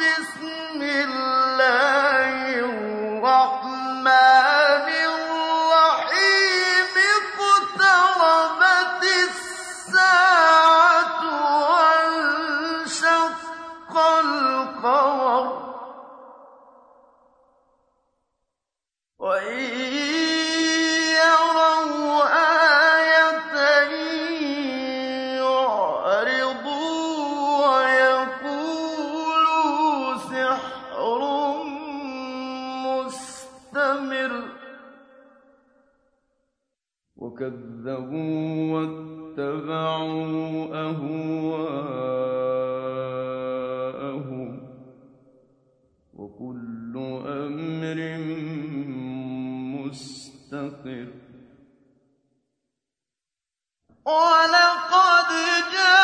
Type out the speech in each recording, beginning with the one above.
بِسْمِ اللَّهِ وَكَذَّبُوا وَاتَّبَعُوا أَهْوَاءَهُمْ ۚ وَكُلُّ أَمْرٍ مُّسْتَقِرٌّ. وَلَقَدْ جَاءَهُم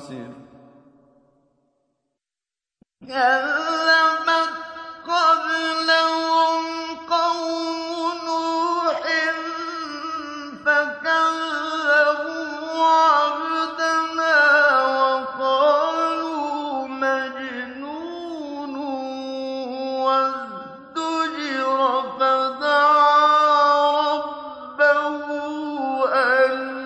عَسِرٌ كَذَّبَتْ قَبْلَهُمْ قَوْمُ نُوحٍ فَكَذَّبُوا عَبْدَنَا وَقَالُوا مَجْنُونٌ وَازْدُجِرَ فَدَعَا رَبَّهُ أَنِّي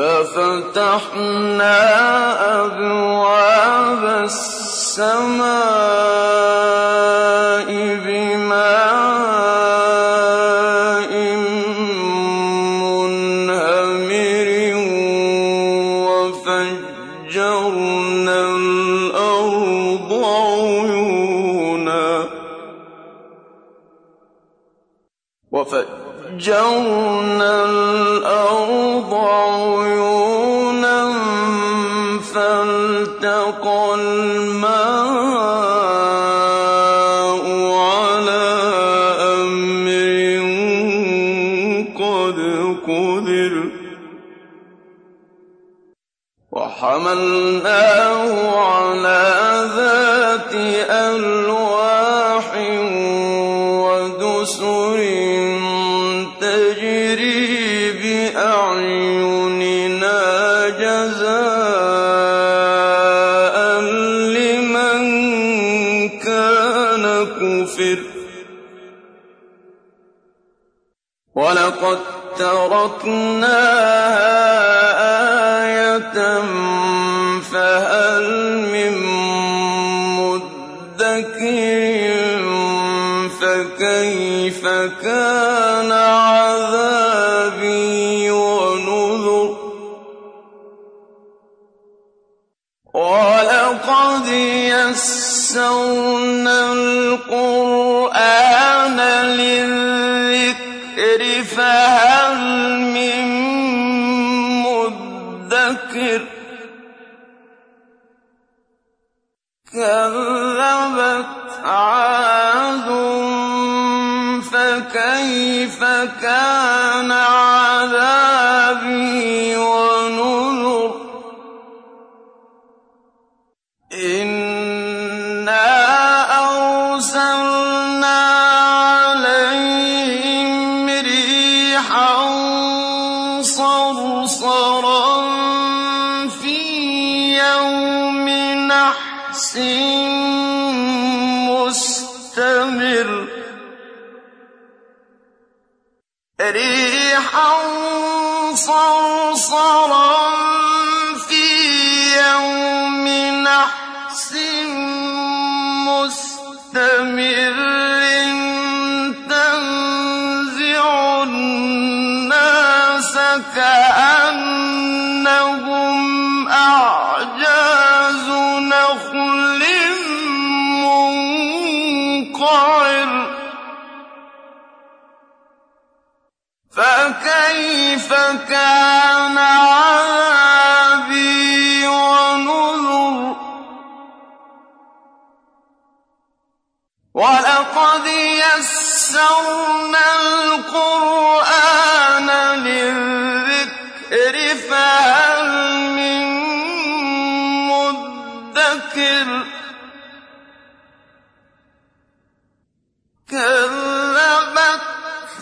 فَفَتَحْنَا أَبْوَابَ السَّمَاءِ بِمَاءٍ مُّنْهَمِرٍ وَفَجَّرْنَا الْأَرْضَ عُيُونًا عَلَىٰ أَمْرٍ قَدْ قُدِرَ. وَحَمَلْنَاهُ عَلَىٰ ذَاتِ أَلْوَاحٍ وَلَقَد تَّرَكْنَاهَا آيَةً فَهَلْ مِن مُّدَّكِرٍ فَكَيْفَ كَانَ عَذَابِي وَنُذُرِ؟ وَلَقَدْ يَسَّرْنَا إن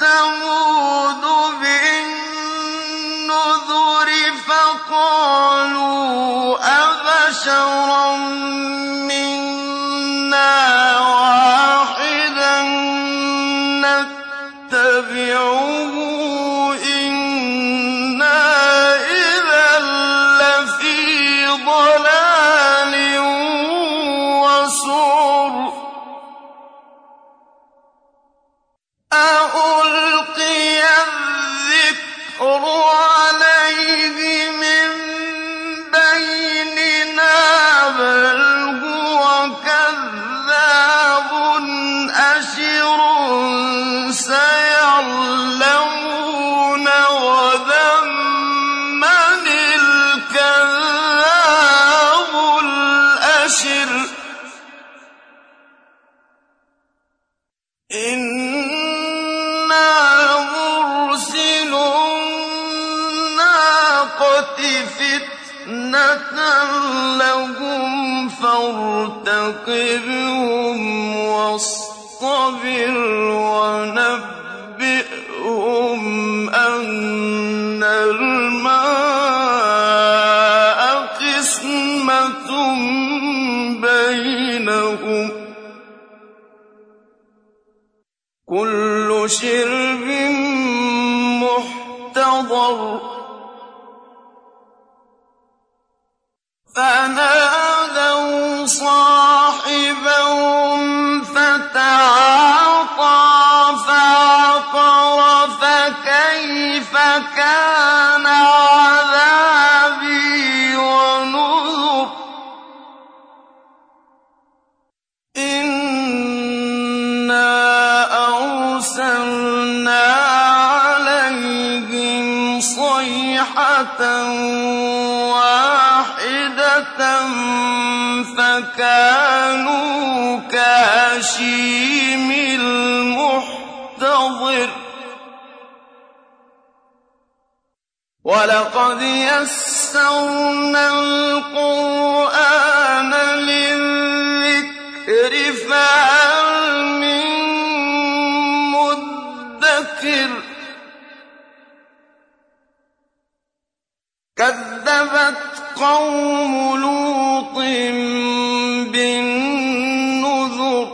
إنه إِنَّا مُرْسِلُو النَّاقَةِ فِتْنَةً لَّهُمْ فَارْتَقِبْهُمْ وَاصْطَبِرْ وَنَبِّئْهُمْ أَنَّ الْمَاءَ قِسْمَةٌ بَيْنَهُمْ كل شرب محتضر. فنادى وَاحِدَةً فَكَانُوا كَهَشِيمِ الْمُحْتَظِرِ ولقد يسرنا القرآن قوم لوط بالنذر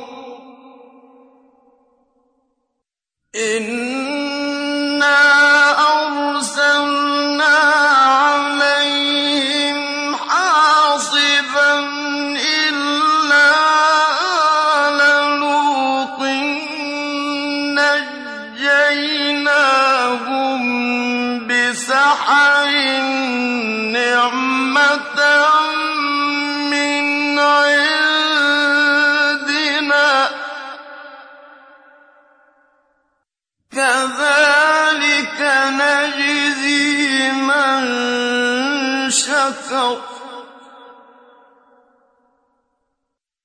كفر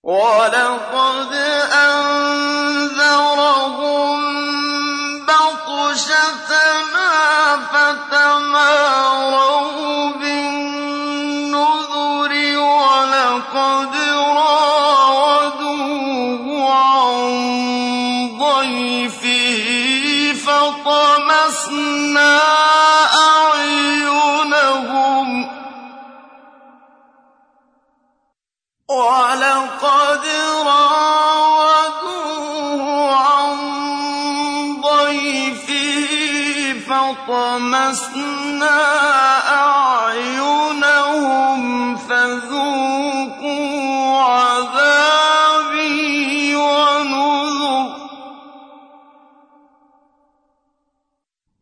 ولقد أنذرهم بطشتنا فتماروا بالنذر ولقد فَطَمَسْنَا أَعْيُنَهُمْ فَذُوقُوا عَذَابِي وَنُذُرِ.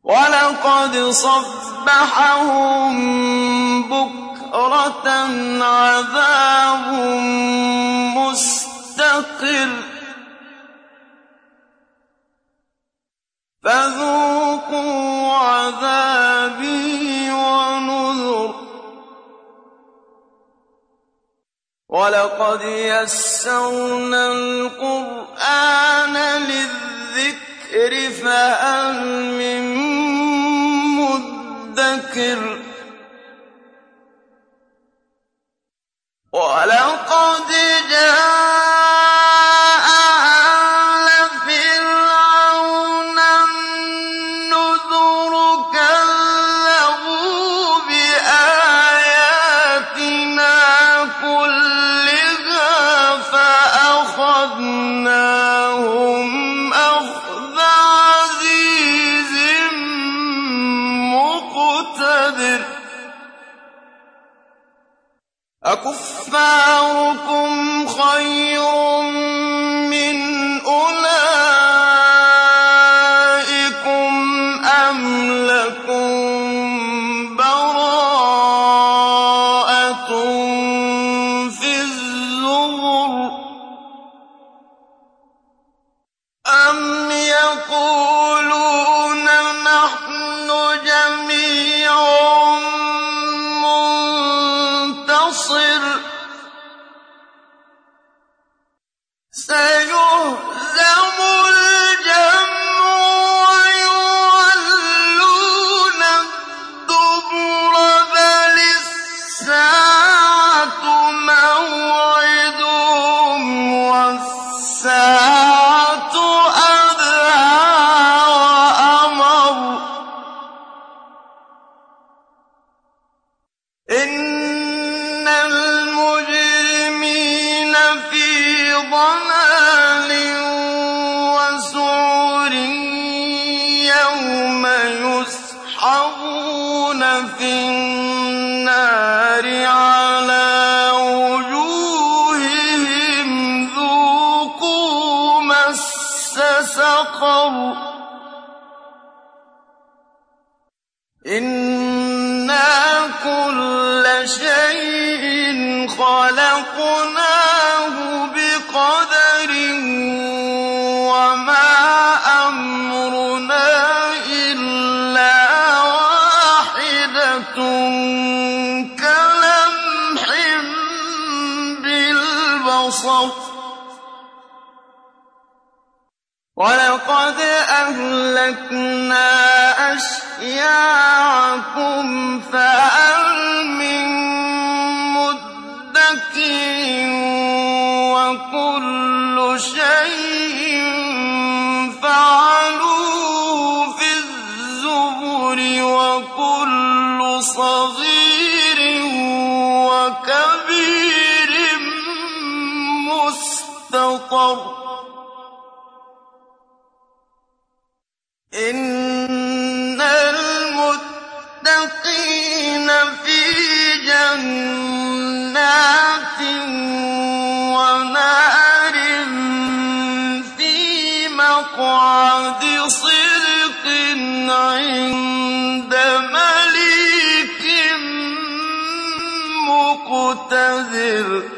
وَلَقَدْ صَبَّحَهُم بُكْرَةً عَذَابٌ مُّسْتَقِرٌّ. فَذُوقُوا عَذَابِي وَنُذُرِ. وَلَقَدْ يَسَّرْنَا الْقُرْآنَ لِلذِّكْرِ فَهَلْ مِن مُّدَّكِرٍ. وَلَقَدْ جَاءَ سَيُهْزَمُ ضَلَالٍ وَسُعُرٍ يَوْمَ يُسْحَبُونَ فِي النَّارِ عَلَىٰ وُجُوهِهِمْ ذُوقُوا مَسَّ سَقَرَ إِنَّا كُلَّ شَيْءٍ أَهْلَكْنَا أَشْيَاعَكُمْ فَهَلْ مِن مُّدَّكِرٍ وَكُلُّ شَيْءٍ فَعَلُوهُ إِنَّ الْمُتَّقِينَ فِي جَنَّاتٍ وَنَهَرٍ فِي مَقْعَدِ صِدْقٍ عِندَ مَلِيكٍ مُّقْتَدِرٍ.